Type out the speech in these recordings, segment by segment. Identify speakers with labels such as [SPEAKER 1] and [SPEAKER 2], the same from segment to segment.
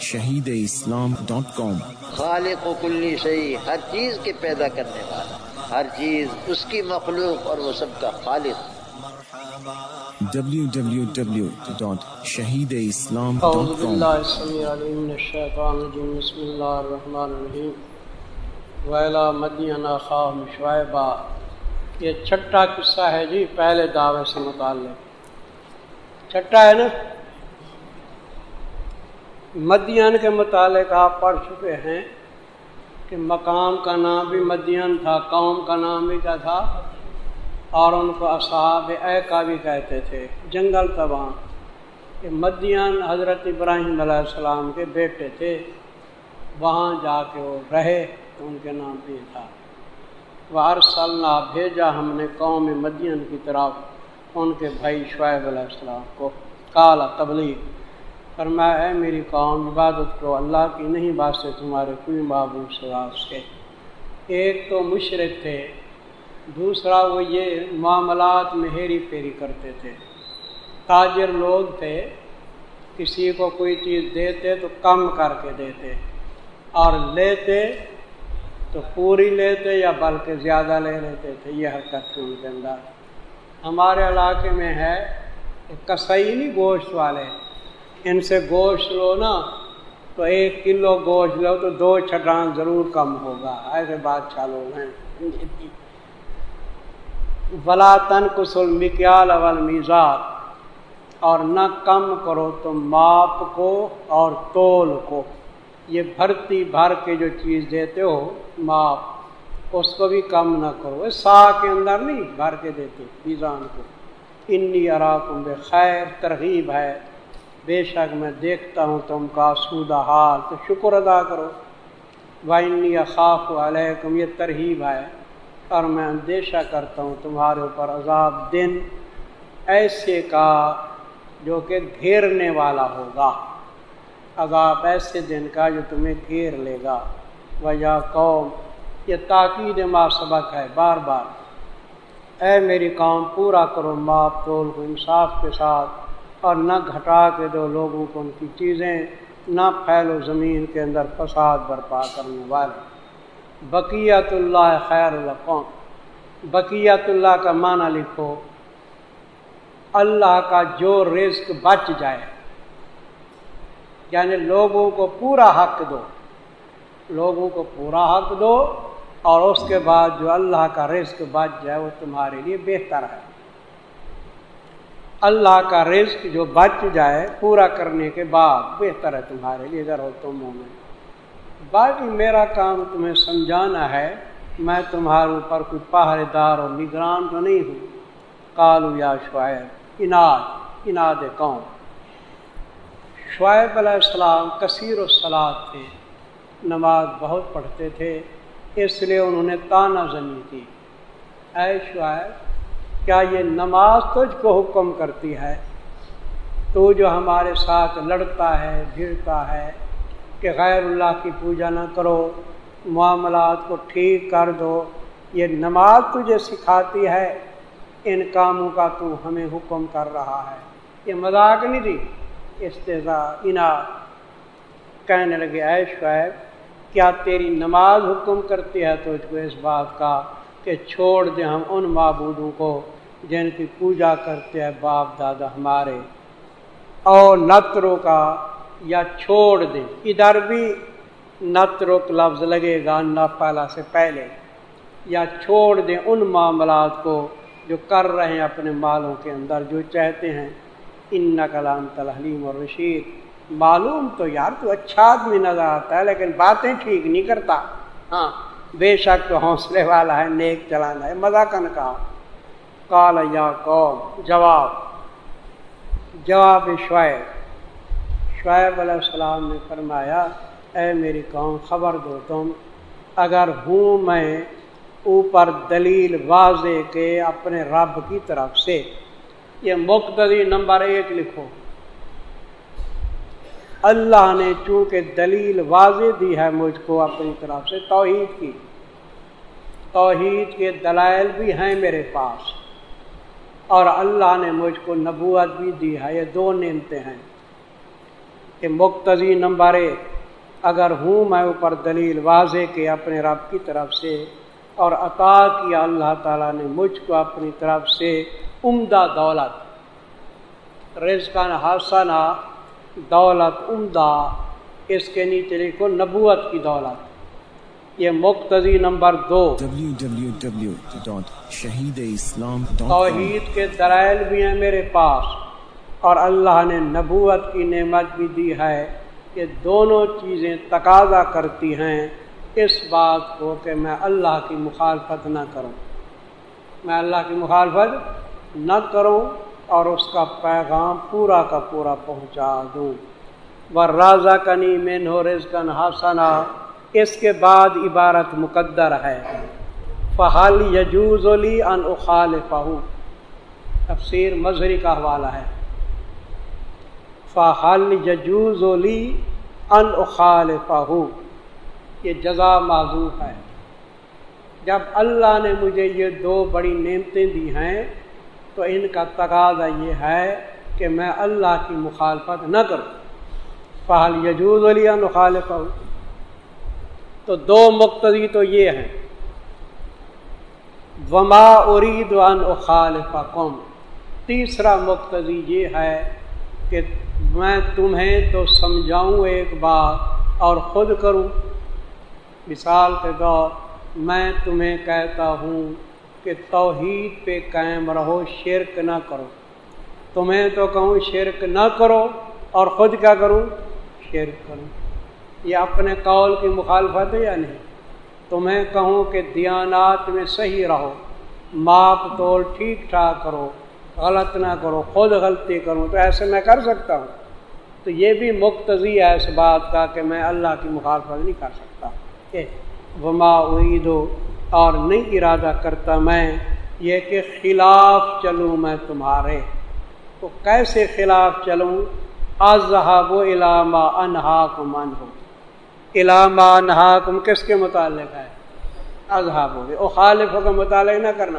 [SPEAKER 1] شہید اسلام ڈاٹ کام۔
[SPEAKER 2] خالق و کلی شہی ہر چیز کے پیدا کرنے والا ہر چیز اس کی مخلوق اور وہ سب کا خالق۔
[SPEAKER 3] شعیبہ۔ یہ چھٹا قصہ ہے جی پہلے دعوے سے متعلق۔ چھٹا ہے نا؟ مدین کے متعلق آپ پڑھ چکے ہیں کہ مقام کا نام بھی مدین تھا، قوم کا نام بھی کیا تھا، اور ان کو اصحاب اے کا بھی کہتے تھے، جنگل تباہ، کہ مدین حضرت ابراہیم علیہ السلام کے بیٹے تھے، وہاں جا کے وہ رہے، تو ان کے نام بھی تھا۔ وہ ہر بھیجا ہم نے قوم مدین کی طرف، ان کے بھائی شعیب علیہ السلام کو کالا تبلیغ۔ فرمایا ہے میری قوم، عبادت کو اللہ کی نہیں بات سے تمہارے کوئی بابو سے ایک تو مشرق تھے، دوسرا وہ یہ معاملات میں ہیری پھیری کرتے تھے۔ تاجر لوگ تھے، کسی کو کوئی چیز دیتے تو کم کر کے دیتے۔ اور لیتے تو پوری لیتے یا بلکہ زیادہ لے لیتے تھے، یہ حرکت تھی ان کے اندر۔ ہمارے علاقے میں ہے کسائی نہیں گوشت والے۔ ان سے گوشت لو نا، تو ایک کلو گوشت لو تو دو چھٹان ضرور کم ہوگا۔ ایسے بادشاہ لوگ ہیں بلا تن کسل مکیال اول میزات اور نہ کم کرو تم ماپ کو اور تول کو۔ یہ بھرتی بھر کے جو چیز دیتے ہو، ماپ، اس کو بھی کم نہ کرو۔ سا کے اندر نہیں، بھر کے دیتے میزان کو۔ انی اراکم بے خیر ترغیب ہے۔ بے شک میں دیکھتا ہوں تم کا سودہ حال، تو شکر ادا کرو۔ وائنی خاف علیکم، یہ ترغیب ہے۔ اور میں اندیشہ کرتا ہوں تمہارے اوپر عذاب دن ایسے کا جو کہ گھیرنے والا ہوگا۔ عذاب ایسے دن کا جو تمہیں گھیر لے گا۔ وجہ قوم، یہ تاکید ما سبق ہے بار بار۔ اے میری قوم، پورا کرو ماپ تول کو انصاف کے ساتھ۔ اور نہ گھٹا کے دو لوگوں کو ان کی چیزیں، نہ پھیلو زمین کے اندر فساد برپا کرنے والے۔ بقیت اللہ خیر القوم بقیت اللہ کا معنی لکھو، اللہ کا جو رزق بچ جائے۔ یعنی لوگوں کو پورا حق دو۔ لوگوں کو پورا حق دو اور اس کے بعد جو اللہ کا رزق بچ جائے وہ تمہارے لیے بہتر ہے۔ اللہ کا رزق جو بچ جائے پورا کرنے کے بعد، بہتر ہے تمہارے لیے، ادھر ہو تم میں باقی میرا کام تمہیں سمجھانا ہے، میں تمہارے اوپر کوئی پہرے دار اور نگران تو نہیں ہوں۔ کالو یا شعیب، اناد اناد قوم۔ شعیب علیہ السلام کثیر و سلاد تھے، نماز بہت پڑھتے تھے، اس لیے انہوں نے تانا زنی کی۔ اے شعیب کیا یہ نماز تجھ کو حکم کرتی ہے؟ تو جو ہمارے ساتھ لڑتا ہے، بھیڑتا ہے کہ غیر اللہ کی پوجا نہ کرو، معاملات کو ٹھیک کر دو، یہ نماز تجھے سکھاتی ہے، ان کاموں کا تو ہمیں حکم کر رہا ہے۔ یہ مذاق نہیں تھی استضاء، انا۔ کہنے لگے، اے شعیب، کیا تیری نماز حکم کرتی ہے تو اس کو اس بات کا کہ چھوڑ دیں ہم ان معبودوں کو؟ جن کی پوجا کرتے ہیں باپ دادا ہمارے، اور نتروں کا یا چھوڑ دیں۔ ادھر بھی نترک لفظ لگے گا نفلا سے پہلے۔ یا چھوڑ دیں ان معاملات کو جو کر رہے ہیں اپنے مالوں کے اندر جو چاہتے ہیں۔ ان کلام تلحلیم اور رشید معلوم تو یار تو اچھا آدمی نظر آتا ہے، لیکن باتیں ٹھیک نہیں کرتا۔ ہاں بے شک تو حوصلے والا ہے، نیک چلانا ہے مزہ کن کہا کال یا قوم، جواب جواب شعیب۔ شعیب علیہ السلام نے فرمایا، اے میری قوم، خبر دو تم، اگر ہوں میں اوپر دلیل واضح کے اپنے رب کی طرف سے، یہ مقتدی نمبر ایک لکھو۔ اللہ نے چونکہ دلیل واضح دی ہے، مجھ کو اپنی طرف سے توحید کی۔ توحید کے دلائل بھی ہیں میرے پاس۔ اور اللہ نے مجھ کو نبوت بھی دی ہے، یہ دو نعمتیں ہیں۔ کہ مقتضی نمبر ایک، اگر ہوں میں اوپر دلیل واضح کے اپنے رب کی طرف سے، اور عطا کیا اللہ تعالیٰ نے مجھ کو اپنی طرف سے عمدہ دولت۔ رزقان حسنا دولت عمدہ، اس کے نیچے لکھو نبوت کی دولت۔ یہ مقتضی نمبر دو۔ توحید کے درائل بھی ہیں میرے پاس اور اللہ نے نبوت کی نعمت بھی دی ہے کہ دونوں چیزیں تقاضا کرتی ہیں۔ اس بات کو کہ میں اللہ کی مخالفت نہ کروں۔ میں اللہ کی مخالفت نہ کروں اور اس کا پیغام پورا کا پورا پہنچا دوں۔ وہ رازہ کنی میں نو رزقن حسنا۔ اس کے بعد عبارت مقدر ہے۔ فہل یجوز علی ان اخال فہو تفسیر مظہری کا حوالہ ہے۔ فہل یجوز علی ان اخال فہو یہ جزا معذوف ہے۔ جب اللہ نے مجھے یہ دو بڑی نعمتیں دی ہیں، تو ان کا تقاضا یہ ہے کہ میں اللہ کی مخالفت نہ کروں۔ فہل یجوز علی ان اخال فہو تو دو مقتدی تو یہ ہیں۔ وما ارید ان اخالف قوم۔ تیسرا مقتدی یہ ہے کہ میں تمہیں تو سمجھاؤں ایک بات اور خود کروں۔ مثال کے دور میں تمہیں کہتا ہوں کہ توحید پہ قائم رہو، شرک نہ کرو۔ تمہیں تو کہوں، شرک نہ کرو اور خود کیا کروں؟ شرک کروں۔ یہ اپنے قول کی مخالفت ہے یا نہیں؟ تو میں کہوں کہ دیانات میں صحیح رہو ماپ توڑ ٹھیک ٹھاک کرو، غلط نہ کرو، خود غلطی کروں، تو ایسے میں کر سکتا ہوں۔ تو یہ بھی مقتضی ہے اس بات کا کہ میں اللہ کی مخالفت نہیں کر سکتا۔ کہ وما عید اور نہیں ارادہ کرتا میں، یہ کہ خلاف چلوں میں تمہارے۔ تو کیسے خلاف چلوں؟ اذہب و علامہ انہا کو من ہو علامہ نحاکم کس کے متعلق ہے؟ اذہاب ہو گئے۔ خالف کا مطالعہ نہ کرنا۔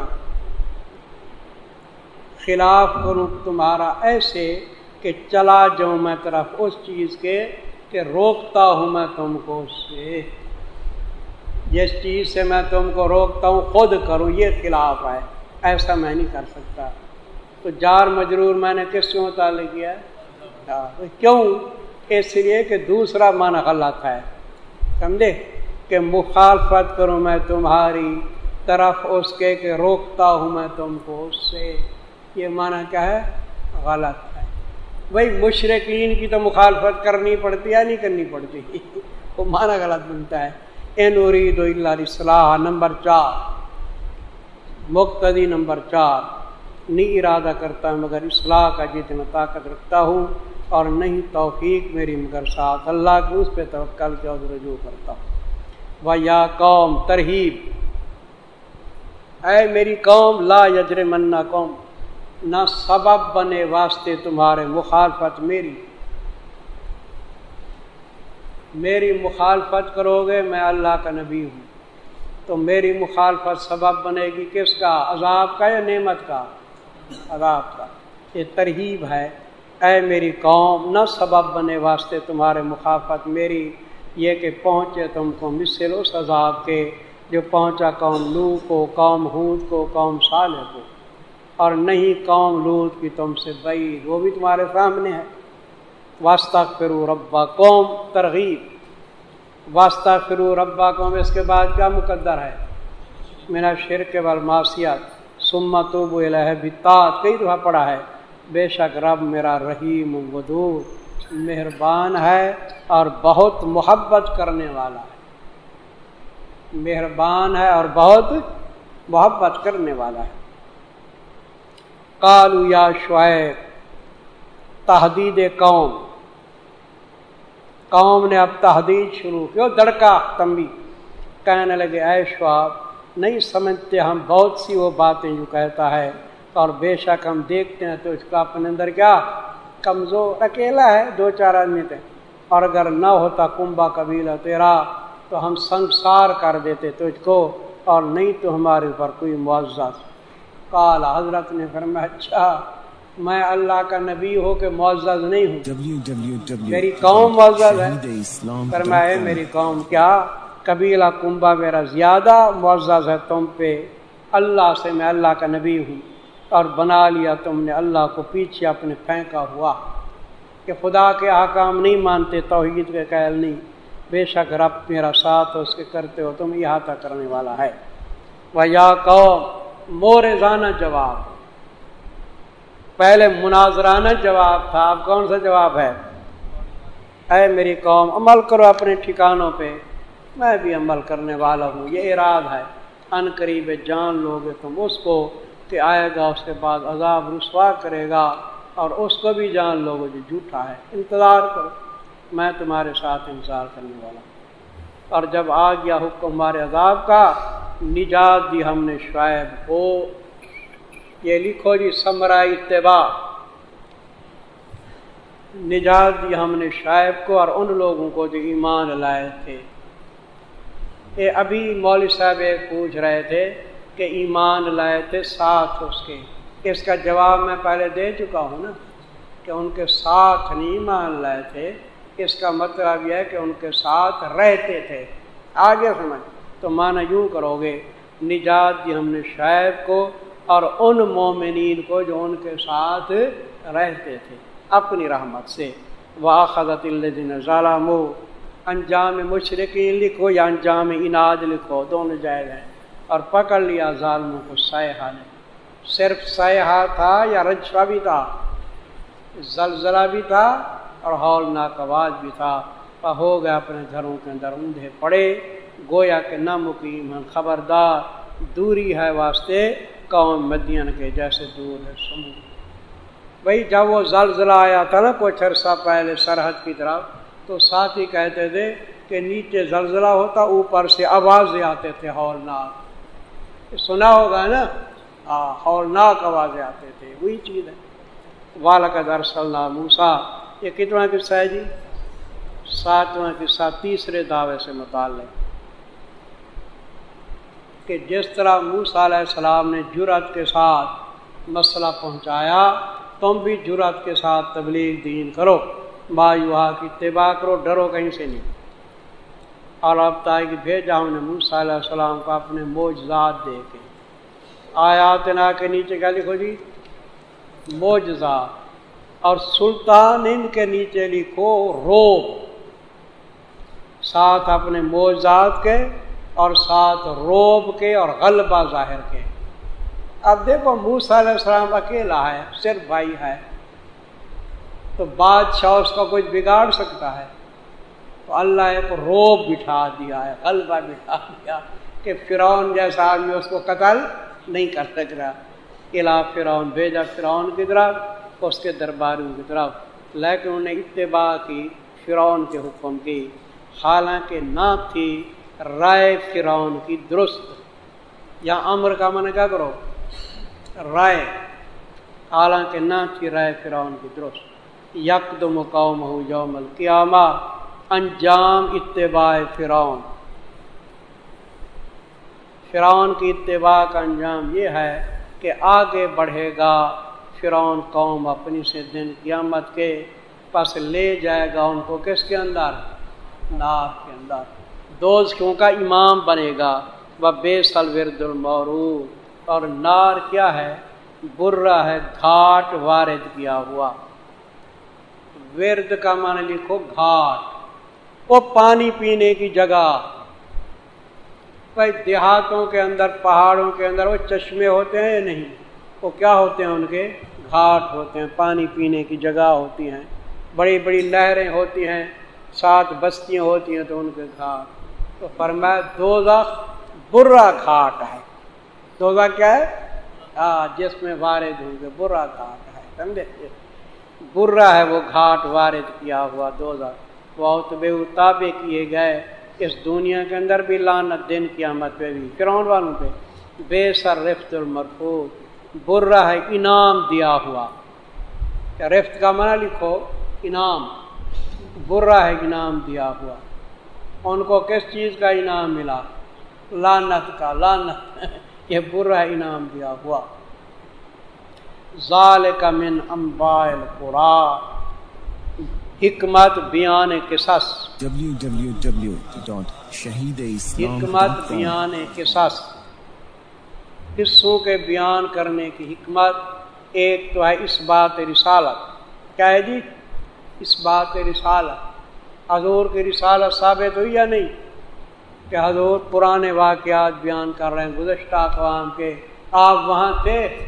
[SPEAKER 3] خلاف کروں تمہارا ایسے کہ چلا جاؤں میں طرف اس چیز کے کہ روکتا ہوں میں تم کو اس سے۔ جس چیز سے میں تم کو روکتا ہوں، خود کروں یہ خلاف ہے۔ ایسا میں نہیں کر سکتا۔ تو جار مجرور میں نے کس سے متعلق کیا؟ کیوں؟ اس لیے کہ دوسرا من غلط ہے۔ سمجھے کہ مخالفت کروں میں تمہاری طرف اس کے کہ روکتا ہوں میں تم کو اس سے۔ یہ معنی کیا ہے؟ غلط ہے۔ بھائی مشرقین کی تو مخالفت کرنی پڑتی ہے، نہیں کرنی پڑتی۔ وہ معنی غلط بنتا ہے۔ این ارید اللہ صلاح نمبر چار۔ مقتدی نمبر چار۔ نہیں ارادہ کرتا مگر اصلاح کا جتنا طاقت رکھتا ہوں اور نہیں توفیق میری، مگر ساتھ اللہ کی اس پہ توکل کے اور رجوع کرتا ہوں۔ و یا قوم، ترہیب۔ اے میری قوم، لا یجر منا قوم، نہ سبب بنے واسطے تمہارے مخالفت میری۔ میری مخالفت کرو گے، میں اللہ کا نبی ہوں۔ تو میری مخالفت سبب بنے گی کس کا؟ عذاب کا یا نعمت کا؟ عذاب کا۔ یہ ترہیب ہے۔ اے میری قوم، نہ سبب بنے واسطے تمہارے مخافت میری، یہ کہ پہنچے تم کو مثل اس عذاب کے جو پہنچا قوم لو کو، قوم ہود کو، قوم صالح کو۔ اور نہیں قوم لوت کی تم سے بعید، وہ بھی تمہارے سامنے ہے۔ واسطہ فرو ربا قوم ترغیب۔ واسطہ فرو ربا قوم اس کے بعد کیا مقدر ہے؟ میرا شرک والماسیات سمت و الہ بتات کئی دفعہ پڑا ہے۔ بے شک رب میرا رحیم ودود مہربان ہے اور بہت محبت کرنے والا ہے۔ مہربان ہے اور بہت محبت کرنے والا ہے۔ کالو یا شعیب تحدید قوم۔ قوم نے اب تحدید شروع کی دڑکا تمبی کہنے لگے، اے شعب نہیں سمجھتے ہم بہت سی وہ باتیں جو کہتا ہے۔ اور بے شک ہم دیکھتے ہیں تو اس کا اپنے اندر کیا کمزور اکیلا ہے دو چار آدمی تھے۔ اور اگر نہ ہوتا کنبا قبیلہ تیرا تو ہم سنسار کر دیتے تجھ کو اور نہیں تو ہمارے اوپر کوئی معاوضہ۔ کال حضرت نے فرمایا اچھا میں اللہ کا نبی ہو کہ معزز نہیں ہوں۔ میری
[SPEAKER 1] قوم
[SPEAKER 3] معزز ہے۔ فرمائے میری قوم کیا قبیلہ کنبا میرا زیادہ معزز ہے تم پہ؟ اللہ سے میں اللہ کا نبی ہوں۔ اور بنا لیا تم نے اللہ کو، پیچھے اپنے پھینکا ہوا کہ خدا کے حکام نہیں مانتے، توحید کے قیل نہیں۔ بے شک رب میرا ساتھ اس کے کرتے ہو، تم احاطہ کرنے والا ہے۔ وہ یا قوم مورزانہ جواب۔ پہلے مناظرانہ جواب تھا، اب کون سا جواب ہے؟ اے میری قوم، عمل کرو اپنے ٹھکانوں پہ۔ میں بھی عمل کرنے والا ہوں، یہ اراد ہے۔ ان قریب جان لو گے تم اس کو۔ کہ آئے گا، اس کے بعد عذاب رسوا کرے گا اور اس کو بھی جان لو جو جھوٹا ہے۔ انتظار کرو، میں تمہارے ساتھ انتظار کرنے والا ہوں۔ اور جب آ گیا حکم ہمارے عذاب کا، نجات دی ہم نے شعیب کو۔ یہ لکھو جی سمرا اتباع نجات دی ہم نے شاعب کو اور ان لوگوں کو جو ایمان لائے تھے۔ یہ ابھی مولوی صاحب ایک پوچھ رہے تھے کہ ایمان لائے تھے ساتھ اس کے۔ اس کا جواب میں پہلے دے چکا ہوں نا کہ ان کے ساتھ نہیں ایمان لائے تھے۔ اس کا مطلب یہ ہے کہ ان کے ساتھ رہتے تھے۔ آگے سمجھ۔ تو مانا یوں کرو گے نجات دی ہم نے شاعب کو اور ان مومنین کو جو ان کے ساتھ رہتے تھے، اپنی رحمت سے۔ واخذت الدین ظالم انجام مشرقین لکھو یا انجام اناج لکھو، دونوں جائز ہیں۔ اور پکڑ لیا ظالموں کو سیاح نے۔ صرف سیاح تھا یا رجفا بھی تھا؟ زلزلہ بھی تھا اور ہولناک آواز بھی تھا۔ ہو گیا اپنے گھروں کے اندر اندھے پڑے۔ گویا کہ نہ مقیم خبردار۔ دوری ہے واسطے قوم مدین کے، جیسے دور ہے سمجھ بھائی جب وہ زلزلہ آیا تھا نا کچھ عرصہ پہلے سرحد کی طرف، تو ساتھ ہی کہتے تھے کہ نیچے زلزلہ ہوتا، اوپر سے آوازیں آتے تھے ہولناک۔ سنا ہوگا نا؟ ہاں ہولناک آوازیں آتے تھے، وہی چیز ہے۔ والد اللہ موسا یہ کتنا قصہ ہے جی؟ ساتواں قصہ، تیسرے دعوے سے متعلق۔ کہ جس طرح موس علیہ السلام نے جرت کے ساتھ مسئلہ پہنچایا، تم بھی جرت کے ساتھ تبلیغ دین کرو۔ یوہا کی اتباع کرو، ڈرو کہیں سے نہیں۔ اور اب کہ بھیجا ہم نے موس علیہ السلام کو اپنے موجزات دے کے۔ آیات نا کے نیچے کیا لکھو جی؟ موجزات اور سلطان ان کے نیچے لکھو روب۔ ساتھ اپنے موجزات کے اور ساتھ روب کے اور غلبہ ظاہر کے۔ اب دیکھو موسا علیہ السلام اکیلا ہے، صرف بھائی ہے۔ تو بادشاہ اس کا کچھ بگاڑ سکتا ہے۔ تو اللہ ایک روب بٹھا دیا ہے، غلبہ بٹھا دیا کہ فرعون جیسا آدمی اس کو قتل نہیں کر سک رہا قلعہ فرعون، بھیجا فرعون کی طرف، اس کے درباریوں کی طرف۔ لیکن انہیں اتباع کی، فرعون کے حکم کی۔ حالانکہ نہ تھی رائے فرعون کی درست۔ یا امر کا من کیا کرو؟ رائے۔ حالانکہ نہ تھی رائے فرعون کی درست۔ یک دو مقام ہو یوم القیامہ۔ انجام اتباع فرعون۔ فرعون کی اتباع کا انجام یہ ہے کہ آگے بڑھے گا فرعون قوم اپنی سے دن قیامت کے پاس لے جائے گا ان کو کس کے اندر؟ ناک کے اندر۔ دوستوں کا امام بنے گا؟ وہ بے سل ورد اور نار کیا ہے؟ برا ہے، گھاٹ وارد کیا ہوا۔ ورد کا مان لکھو گھاٹ۔ وہ پانی پینے کی جگہ۔ بھائی، دیہاتوں کے اندر، پہاڑوں کے اندر وہ چشمے ہوتے ہیں یا نہیں؟ وہ کیا ہوتے ہیں ان کے؟ گھاٹ ہوتے ہیں، پانی پینے کی جگہ ہوتی ہیں۔ بڑی بڑی لہریں ہوتی ہیں، سات بستیاں ہوتی ہیں تو ان کے گھاٹ۔ تو فرمایا، دوزخ برا کھاٹ ہے۔ دوزہ کیا ہے؟ ہاں جس میں وارد ہوں گے، برا گھاٹ ہے، سمجھے؟ برا ہے وہ گھاٹ وارد کیا ہوا دوزہ بہت بے اتابے کیے گئے۔ اس دنیا کے اندر بھی لانت دن کی آمد پہ بھی۔ فرعون والوں پہ۔ بے سر رفت المرفوت۔ برا ہے انعام دیا ہوا۔ رفت کا منع لکھو، انعام۔ برا ہے انعام دیا ہوا۔ ان کو کس چیز کا انعام ملا؟ لانت کا۔ لانت یہ برا انعام دیا ہوا۔ ظال کا من امبائل قرا حکمت بیان قصص۔ حکمت بیان قصص۔ قصوں کے بیان کرنے کی حکمت ایک تو ہے اس بات رسالت۔ کیا ہے جی؟ اس بات رسالت۔ حضور کی رسالت ثابت ہوئی یا نہیں؟ کہ حضور پرانے واقعات بیان کر رہے ہیں گزشتہ اقوام کے۔ آپ وہاں تھے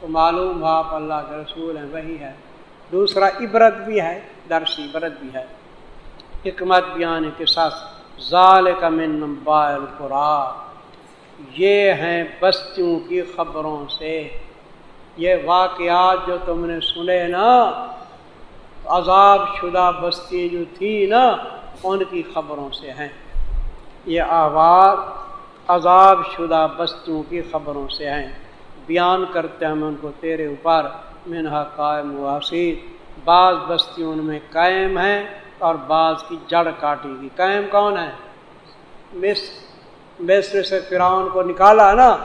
[SPEAKER 3] تو معلوم آپ اللہ کے رسول ہیں وہی ہے دوسرا عبرت بھی ہے، درس عبرت بھی ہے۔ حکمت بیان کے ساتھ ظال کا من بائل یہ ہیں بستیوں کی خبروں سے۔ یہ واقعات جو تم نے سنے نا، عذاب شدہ بستی جو تھی نا، ان کی خبروں سے ہیں۔ یہ آواز عذاب شدہ بستیوں کی خبروں سے ہیں۔ بیان کرتے ہیں ان کو تیرے اوپر۔ منہا قائم واسیر بعض بستیوں میں قائم ہیں اور بعض کی جڑ کاٹی گئی۔ قائم کون ہے؟ مصر۔ مصر سے فرعون کو نکالا نا؟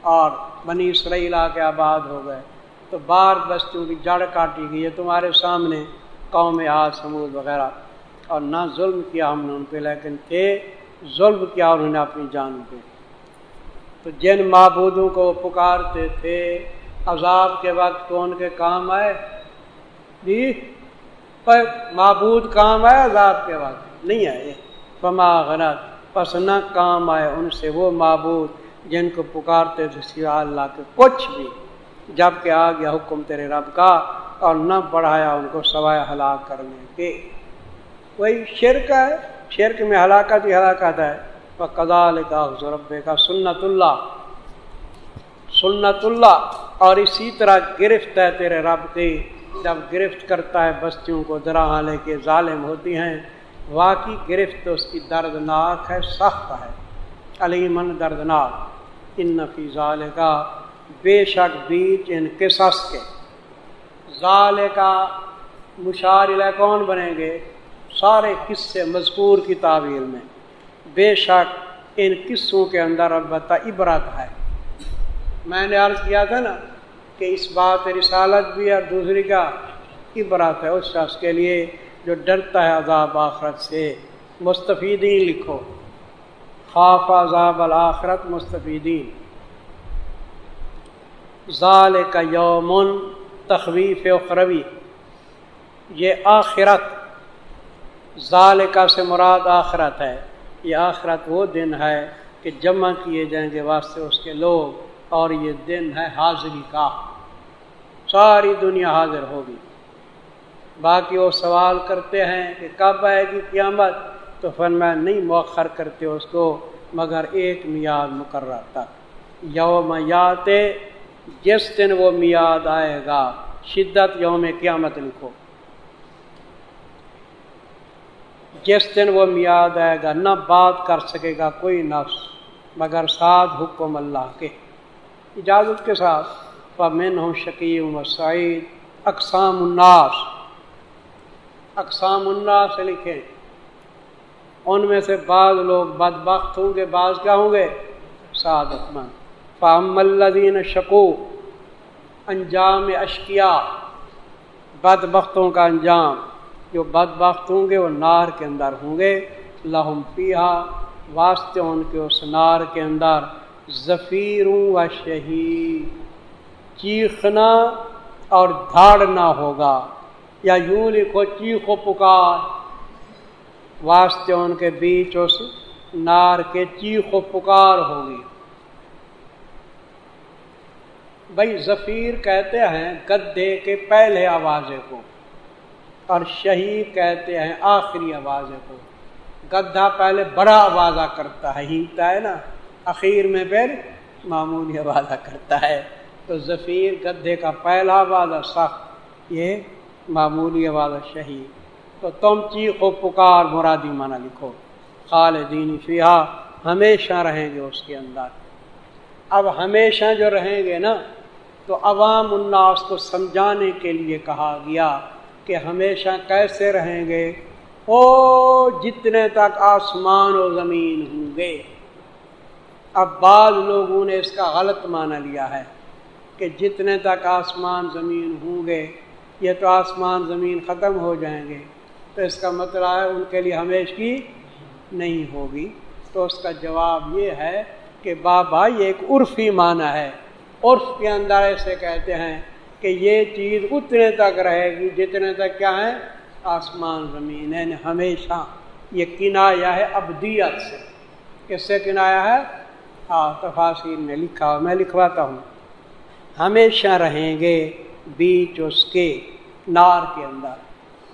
[SPEAKER 3] اور بنی اسرائیل آ کے آباد ہو گئے۔ تو بعض بستیوں کی جڑ کاٹی گئی ہے تمہارے سامنے، قوم آج سمود وغیرہ۔ اور نہ ظلم کیا ہم نے ان پہ، لیکن تھے۔ ظلم کیا انہوں نے اپنی جان پہ۔ تو جن معبودوں کو پکارتے تھے عذاب کے وقت تو ان کے کام آئے؟ جی پر معبود کام آئے عذاب کے وقت؟ نہیں آئے۔ فما غلط پس نہ کام آئے ان سے وہ معبود جن کو پکارتے تھے سوا اللہ کے کچھ بھی۔ جبکہ آ گیا حکم تیرے رب کا اور نہ بڑھایا ان کو سوائے ہلاک کرنے کے۔ وہی شرک ہے۔ شرک میں ہلاکت ہی ہلاکت ہے۔ وہ کدال کا حضرب کا سنت اللہ سنت اللہ اور اسی طرح گرفت ہے تیرے رب کی۔ جب گرفت کرتا ہے، بستیوں کو درا لے کے ظالم ہوتی ہیں۔ واقعی گرفت اس کی دردناک ہے، سخت ہے۔ علیمن دردناک۔ ان نفی ظال کا بے شک بیچ ان قصص کے۔ ظال کا مشارلہ کون بنیں گے؟ سارے قصے مذکور کی تعویل میں۔ بے شک ان قصوں کے اندر البتہ عبرت ہے۔ میں نے عرض کیا تھا نا کہ اس بات رسالت بھی اور دوسری کا عبرت ہے اس شخص کے لیے جو ڈرتا ہے عذاب آخرت سے؟ مستفیدین لکھو۔ خوف عذاب الآخرت مستفیدین۔ ظال کا یومن تخویف اخروی۔ یہ آخرت ظال کا سے مراد آخرت ہے۔ یہ آخرت وہ دن ہے کہ جمع کیے جائیں گے واسطے اس کے لوگ۔ اور یہ دن ہے حاضری کا۔ ساری دنیا حاضر ہوگی۔ باقی وہ سوال کرتے ہیں کہ کب آئے گی قیامت؟ تو فن میں نہیں مؤخر کرتے اس کو، مگر ایک میاد مقرر تک یوم یات، جس دن وہ میاد آئے گا، شدت یوم قیامت لکھو۔ جس دن وہ میاد آئے گا، نہ بات کر سکے گا کوئی نفس، مگر ساتھ حکم اللہ کے۔ اجازت کے ساتھ پمن ہوں شکیم و سعید اقسام الناس۔ اقسام الناس لکھیں۔ ان میں سے بعض لوگ بد بخت ہوں گے، بعض کیا ہوں گے؟ سعادت مند فام الدین شکو انجام اشکیا بد بختوں کا انجام، جو بد بخت ہوں گے، وہ نار کے اندر ہوں گے۔ لہم پیہا واسطے ان کے اس نار کے اندر ظفیروں و شہید۔ چیخنا اور دھاڑنا ہوگا یا یوں لکھو چیخ و پکار۔ واسطے ان کے بیچ اس نار کے چیخ و پکار ہوگی۔ بھائی ظفیر کہتے ہیں گدے کے پہلے آوازے کو اور شہید کہتے ہیں آخری آواز کو۔ گدھا پہلے بڑا آوازہ کرتا ہے ہینگتا ہے نا۔ اخیر میں پھر معمولی آوازہ کرتا ہے۔ تو ظفیر گدھے کا پہلا آوازہ سخت، یہ معمولی آوازہ شہید تو تم چیخ و پکار مرادی مانا لکھو۔ خالدین فیحا ہمیشہ رہیں گے اس کے اندر۔ اب ہمیشہ جو رہیں گے نا، تو عوام الناس کو سمجھانے کے لیے کہا گیا کہ ہمیشہ کیسے رہیں گے؟ او جتنے تک آسمان و زمین ہوں گے۔ اب بعض لوگوں نے اس کا غلط معنی لیا ہے کہ جتنے تک آسمان زمین ہوں گے، یہ تو آسمان زمین ختم ہو جائیں گے۔ تو اس کا مطلب ہے ان کے لیے ہمیش کی نہیں ہوگی۔ تو اس کا جواب یہ ہے کہ بابا، یہ ایک عرفی معنی ہے۔ عرف کے اندر ایسے کہتے ہیں کہ یہ چیز اتنے تک رہے گی جتنے تک کیا ہے؟ آسمان زمین۔ یعنی ہمیشہ یہ کنایا ہے ابدیت سے۔ کس سے کنایا ہے؟ ہاں تفاصیر میں لکھا میں لکھواتا ہوں۔ ہمیشہ رہیں گے بیچ اس کے نار کے اندر۔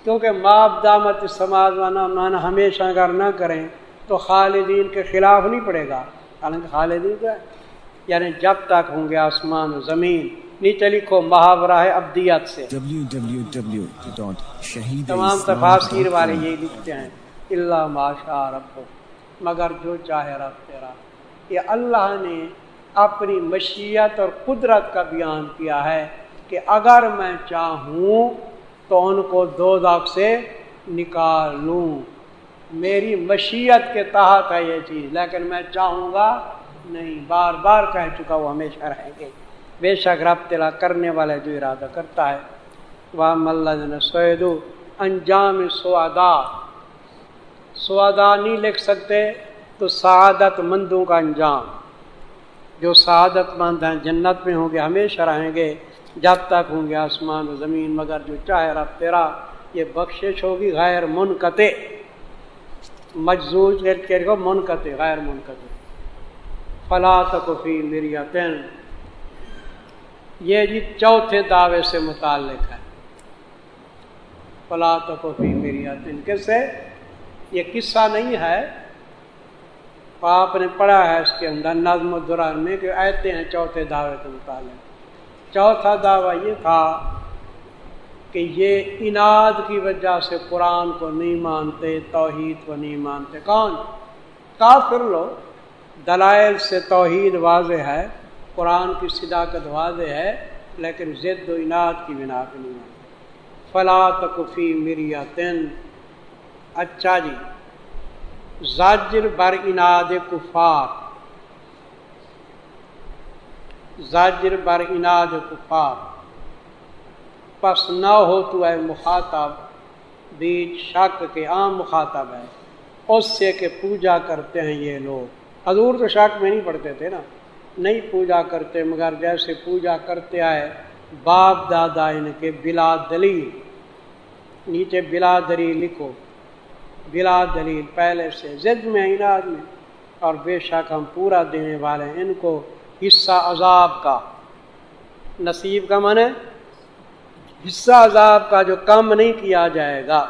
[SPEAKER 3] کیونکہ ماب دامت سماج مانا ہمیشہ اگر نہ کریں تو خالدین کے خلاف نہیں پڑے گا۔ حالانکہ خالدین کا یعنی جب تک ہوں گے آسمان و زمین نیچے لکھو محاورہ ہے ابدیت سے۔ تمام تفاصیر والے یہی لکھتے ہیں اللہ ماشا رب مگر جو چاہے رب تیرا۔ یہ اللہ نے اپنی مشیت اور قدرت کا بیان کیا ہے کہ اگر میں چاہوں تو ان کو دو داغ سے نکال لوں۔ میری مشیت کے تحت ہے یہ چیز، لیکن میں چاہوں گا نہیں۔ بار بار کہہ چکا وہ ہمیشہ رہیں گے۔ بے شک رب کرنے والا جو ارادہ کرتا ہے۔ وہ مل سعید انجام سوادا سوادا نہیں لکھ سکتے۔ تو سعادت مندوں کا انجام۔ جو سعادت مند ہیں، جنت میں ہوں گے، ہمیشہ رہیں گے، جب تک ہوں گے آسمان و زمین، مگر جو چاہے رب تیرا، یہ بخشش ہوگی غیر منقطع۔ مجزوج کو منقطع، غیر منقطع۔ فلا تکفی میری تین یہ جی چوتھے دعوے سے متعلق ہے۔ فلا تکفی میری تین کس سے؟ یہ قصہ نہیں ہے۔ آپ نے پڑھا ہے اس کے اندر نظم و دوران میں کہ آتے ہیں، چوتھے دعوے کے متعلق۔ چوتھا دعویٰ یہ تھا کہ یہ اناد کی وجہ سے قرآن کو نہیں مانتے، توحید کو نہیں مانتے۔ کون؟ کافر لو دلائل سے توحید واضح ہے، قرآن کی صداقت واضح ہے، لیکن ضد و اناد کی بنا پہ نہیں مانتے۔ فلاں تکفی میریاتن۔ اچھا جی۔ زاجر بر اناد کفار. زاجر بر اناد کفار. پس نہ ہو تو اے مخاطب بیچ شک کے عام مخاطب ہے اس سے کہ پوجا کرتے ہیں یہ لوگ. حضور تو شک میں نہیں پڑھتے تھے نا؟ نہیں پوجا کرتے، مگر جیسے پوجا کرتے آئے، باپ دادا ان کے بلا دلیل، نیچے بلا دلیل لکھو. بلا دلیل پہلے سے زد میں علاج میں۔ اور بے شک ہم پورا دینے والے ہیں۔ ان کو حصہ عذاب کا۔ نصیب کا من ہے، حصہ عذاب کا جو کم نہیں کیا جائے گا۔